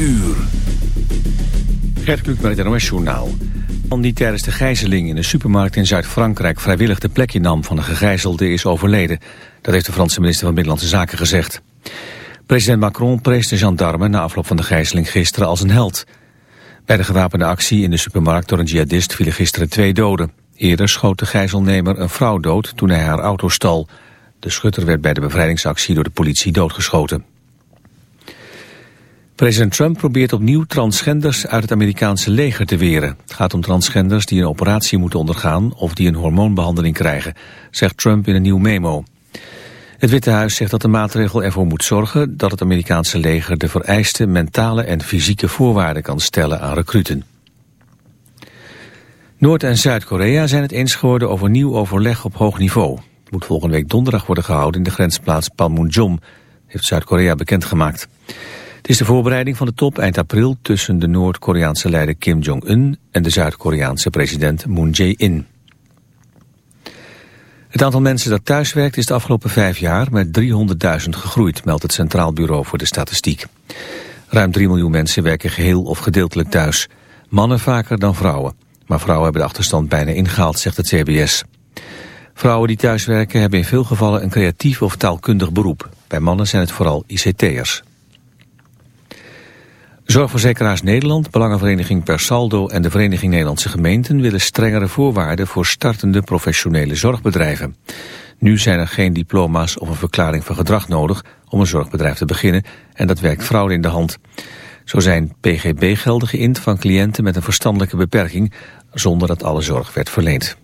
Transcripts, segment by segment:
uur. Gert Kluk met het NOS-journaal. Man die tijdens de gijzeling in een supermarkt in Zuid-Frankrijk... vrijwillig de plekje nam van een gegijzelde is overleden. Dat heeft de Franse minister van Binnenlandse Zaken gezegd. President Macron prees de gendarme na afloop van de gijzeling gisteren als een held. Bij de gewapende actie in de supermarkt door een jihadist vielen gisteren twee doden. Eerder schoot de gijzelnemer een vrouw dood toen hij haar auto stal. De schutter werd bij de bevrijdingsactie door de politie doodgeschoten. President Trump probeert opnieuw transgenders uit het Amerikaanse leger te weren. Het gaat om transgenders die een operatie moeten ondergaan of die een hormoonbehandeling krijgen, zegt Trump in een nieuw memo. Het Witte Huis zegt dat de maatregel ervoor moet zorgen dat het Amerikaanse leger de vereiste mentale en fysieke voorwaarden kan stellen aan recruten. Noord- en Zuid-Korea zijn het eens geworden over nieuw overleg op hoog niveau. Het moet volgende week donderdag worden gehouden in de grensplaats Panmunjom, heeft Zuid-Korea bekendgemaakt. Het is de voorbereiding van de top eind april tussen de Noord-Koreaanse leider Kim Jong-un en de Zuid-Koreaanse president Moon Jae-in. Het aantal mensen dat thuiswerkt is de afgelopen vijf jaar met 300.000 gegroeid, meldt het Centraal Bureau voor de Statistiek. Ruim 3 miljoen mensen werken geheel of gedeeltelijk thuis. Mannen vaker dan vrouwen. Maar vrouwen hebben de achterstand bijna ingehaald, zegt het CBS. Vrouwen die thuiswerken hebben in veel gevallen een creatief of taalkundig beroep. Bij mannen zijn het vooral ICT'ers. Zorgverzekeraars Nederland, Belangenvereniging Per Saldo en de Vereniging Nederlandse Gemeenten willen strengere voorwaarden voor startende professionele zorgbedrijven. Nu zijn er geen diploma's of een verklaring van gedrag nodig om een zorgbedrijf te beginnen en dat werkt fraude in de hand. Zo zijn PGB-gelden geïnd van cliënten met een verstandelijke beperking zonder dat alle zorg werd verleend.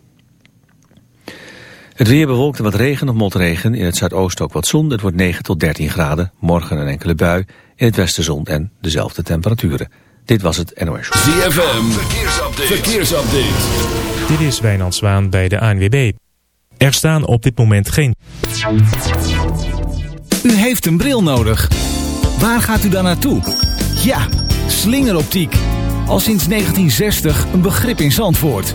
Het weer bewolkt en wat regen of motregen. In het zuidoosten ook wat zon. Het wordt 9 tot 13 graden. Morgen een enkele bui. In het westen zon en dezelfde temperaturen. Dit was het NOS. ZFM. Verkeersupdate. Verkeersupdate. Dit is Wijnand Zwaan bij de ANWB. Er staan op dit moment geen... U heeft een bril nodig. Waar gaat u dan naartoe? Ja, slingeroptiek. Al sinds 1960 een begrip in Zandvoort.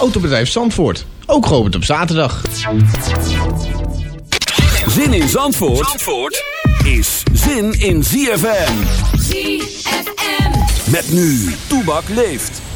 Autobedrijf Zandvoort, ook geopend op zaterdag. Zin in Zandvoort, Zandvoort is zin in ZFM. ZFM. Met nu, Toebak leeft.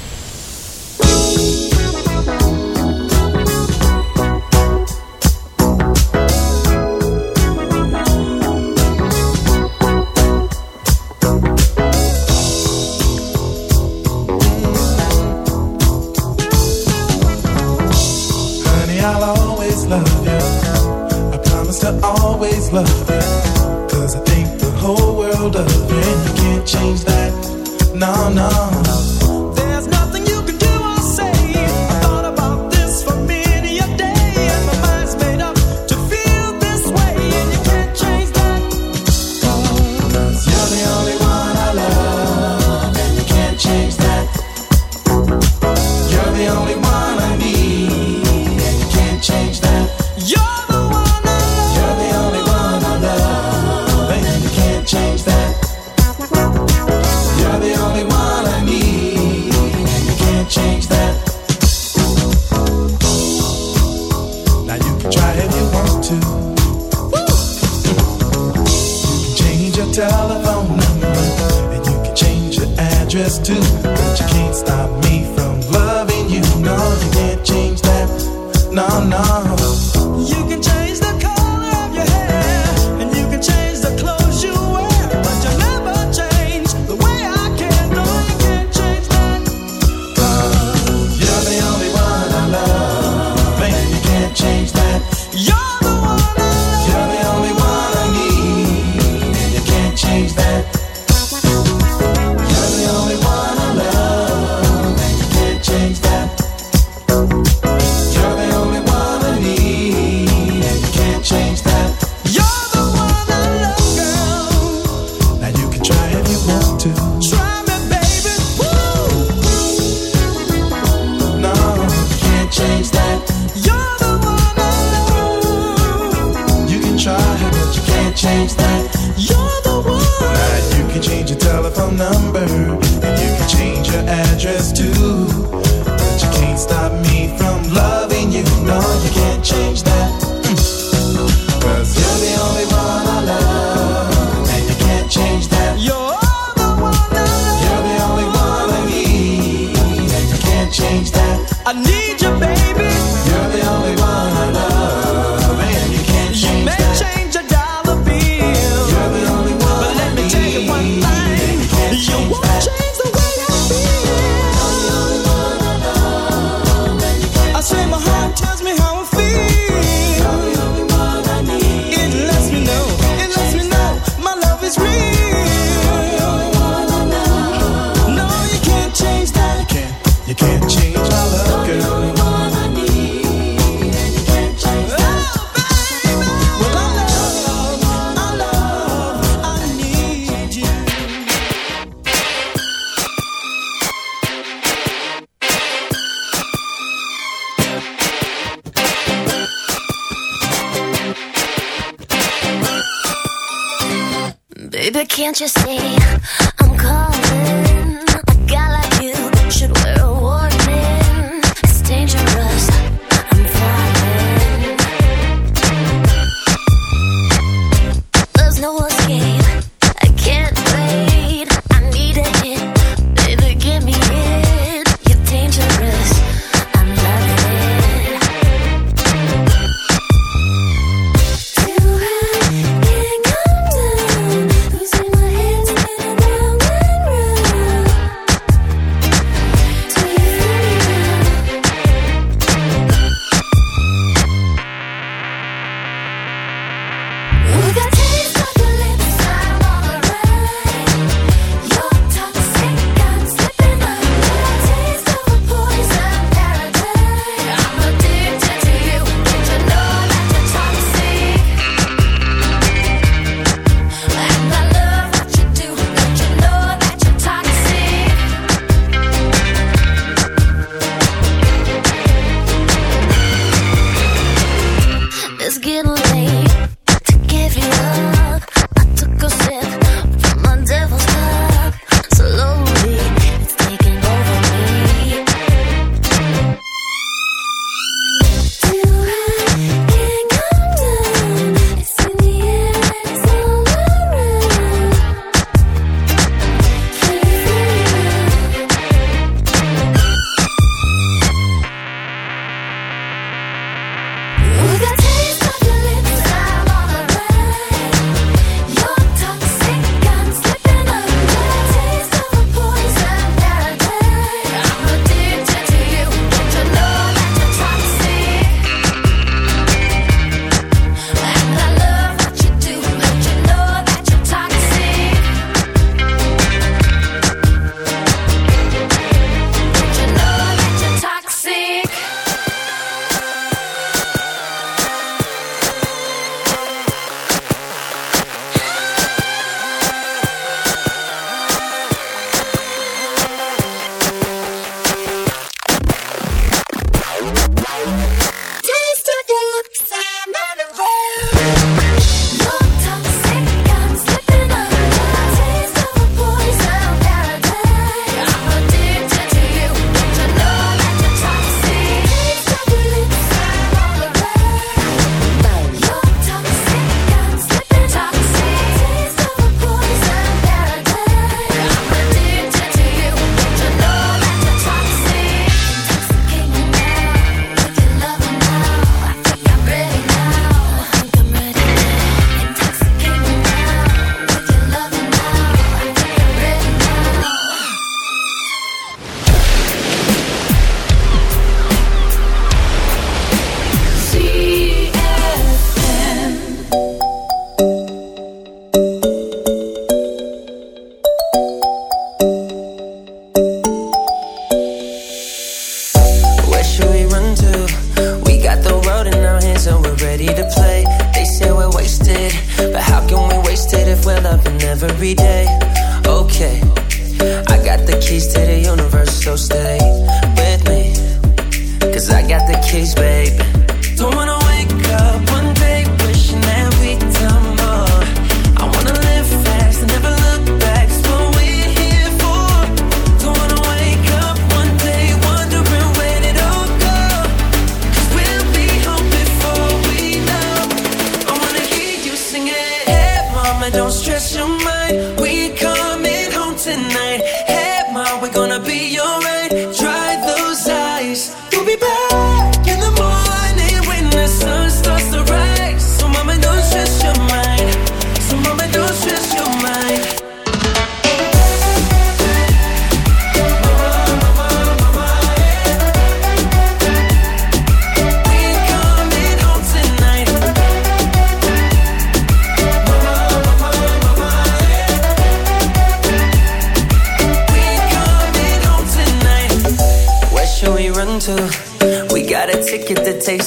Love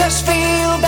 Us feel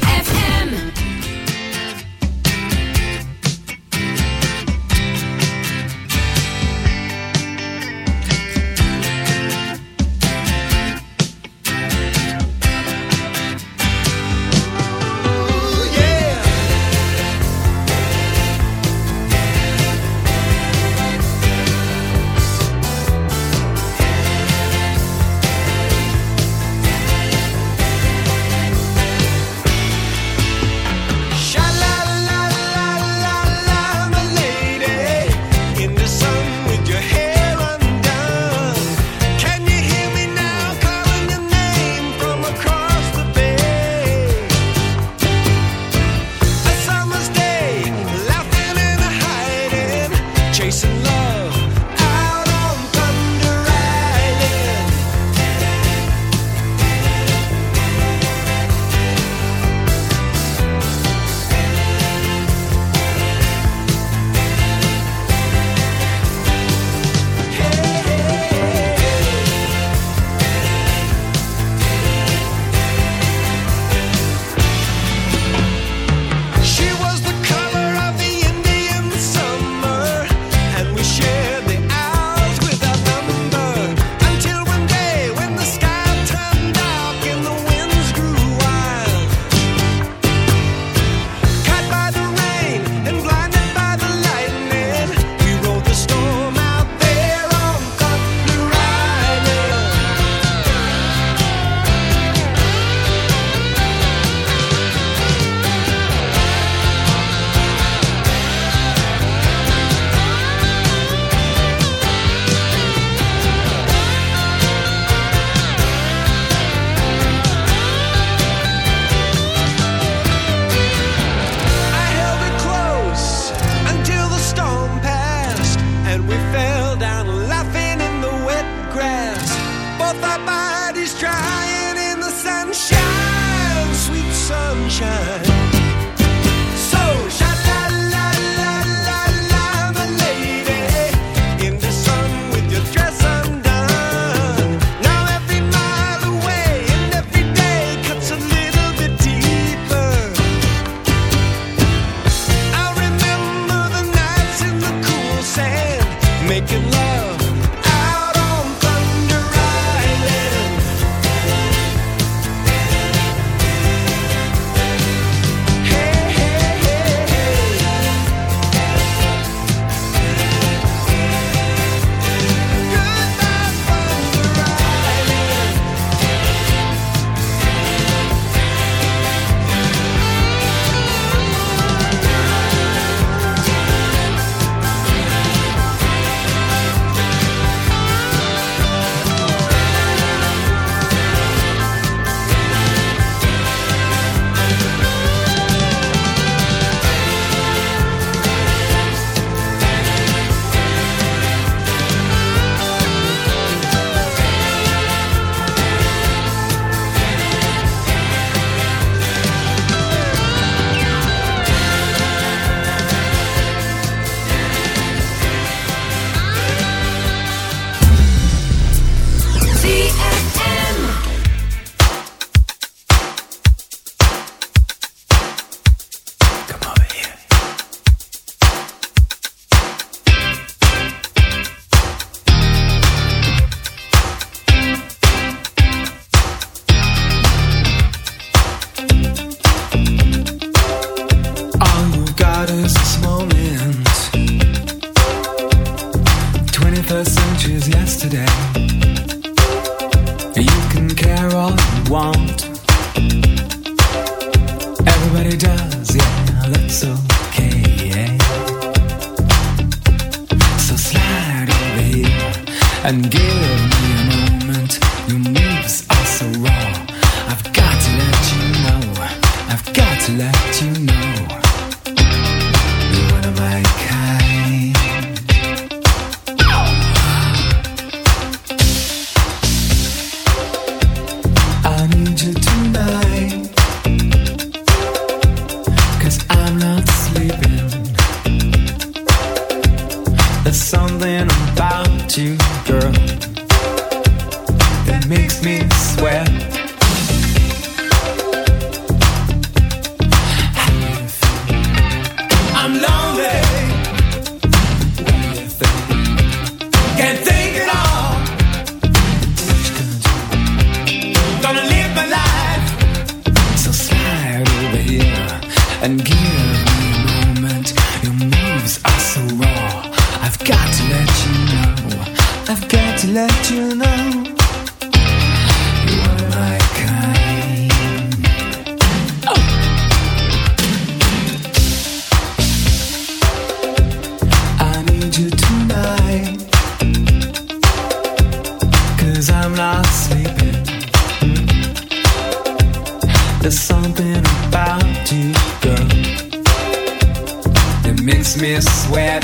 feeling about to girl, that makes me sweat.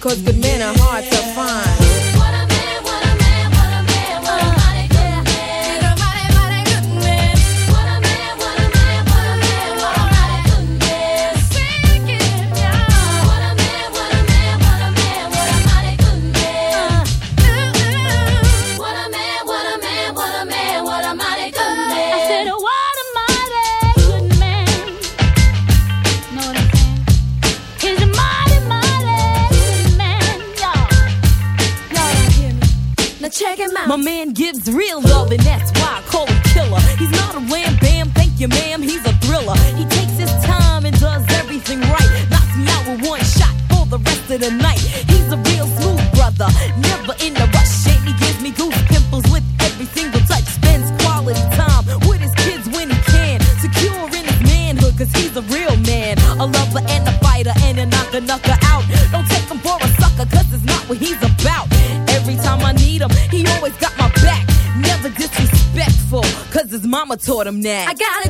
cause good men are hard. them next. I got it.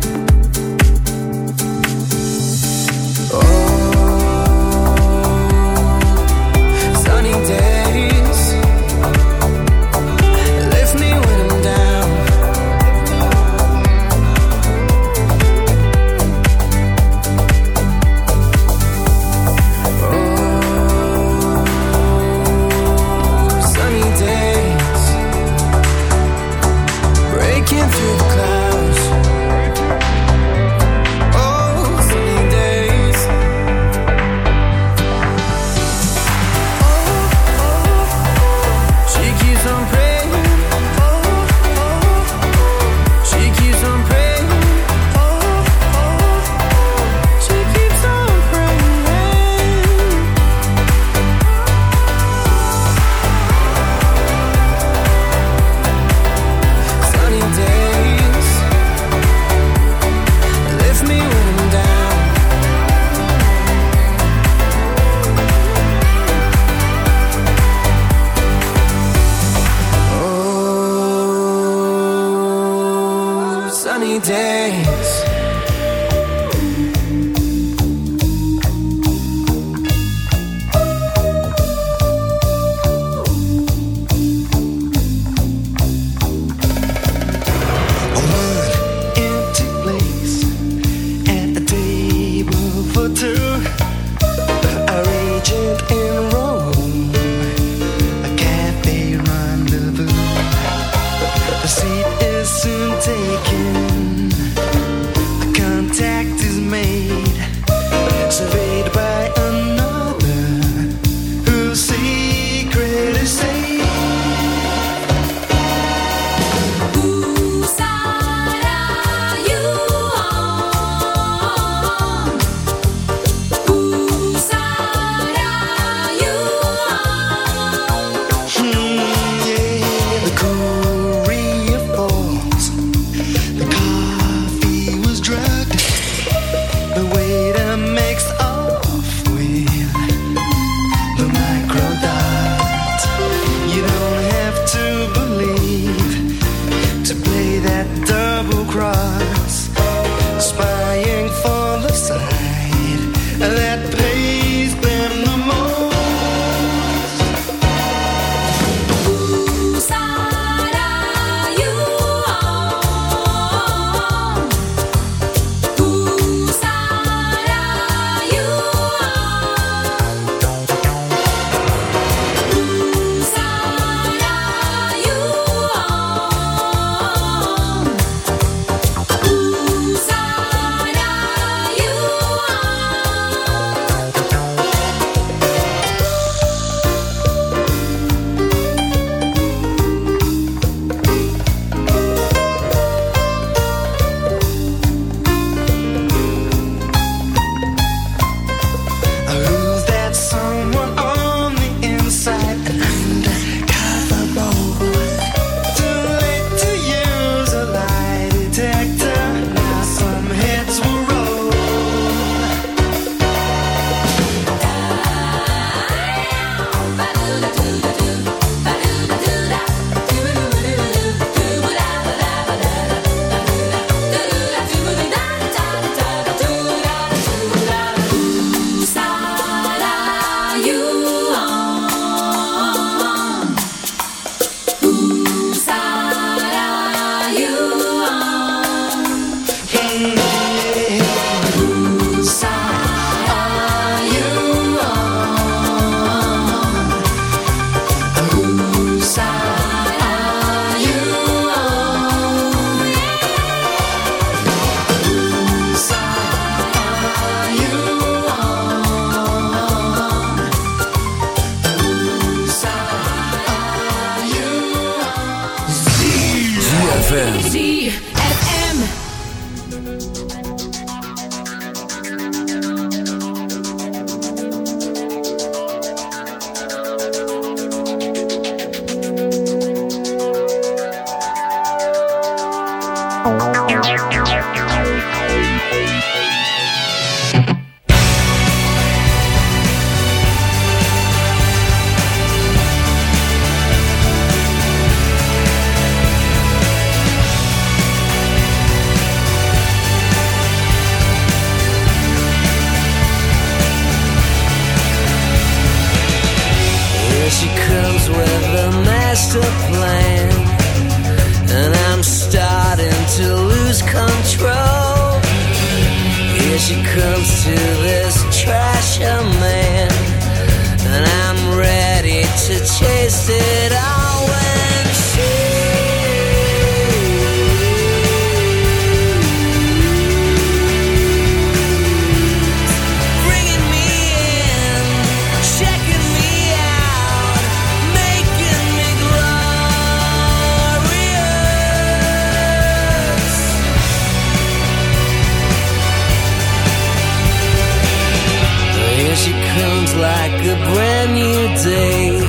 she comes like a brand new day.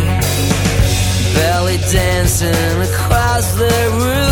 Belly dancing across the room.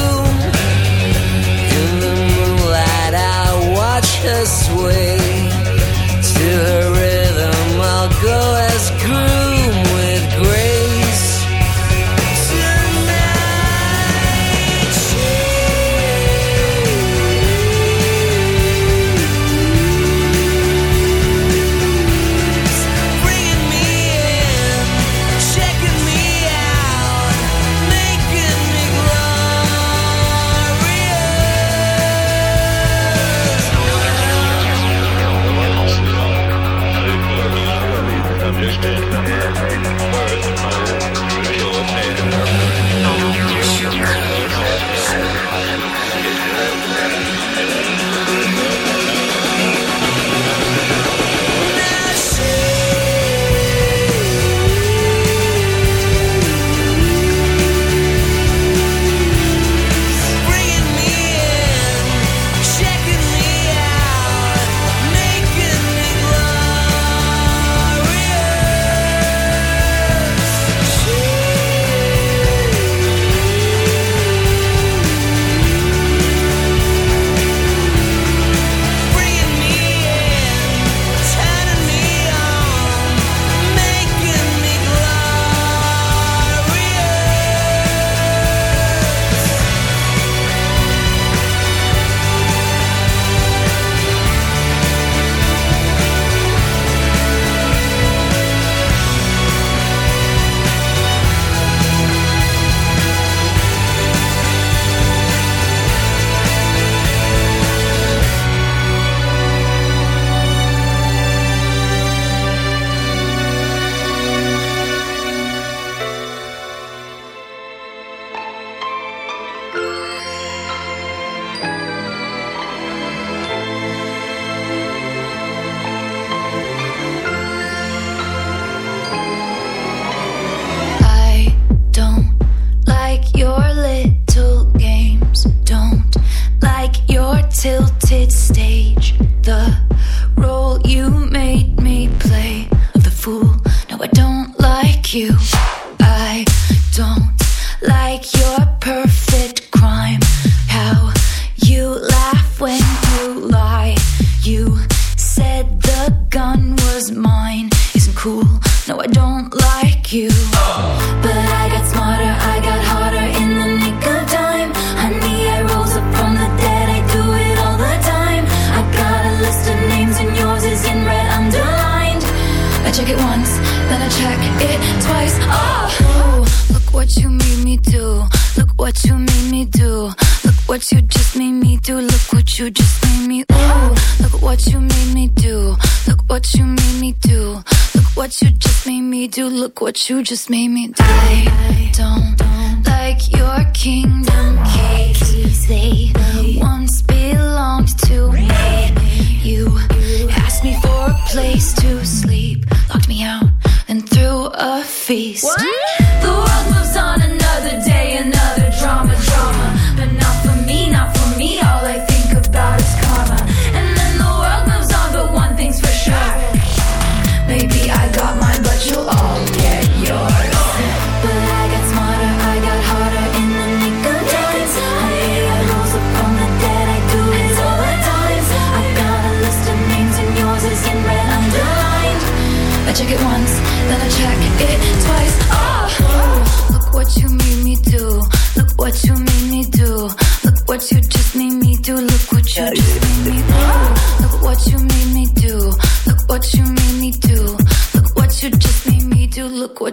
you just made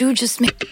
you just make.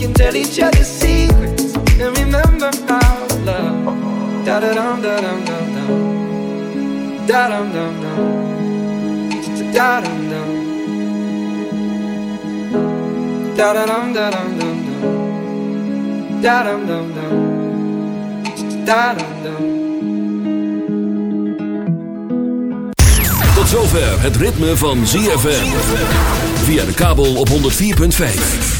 Can tell each other secrets and remember to love. Da da dum da dum dum dum. Da dum dum dum. Da dum dum. Da da dum da dum dum dum. Da dum dum dum. Da dum dum. Tot zover het ritme van ZFM. Via de kabel op 104.5.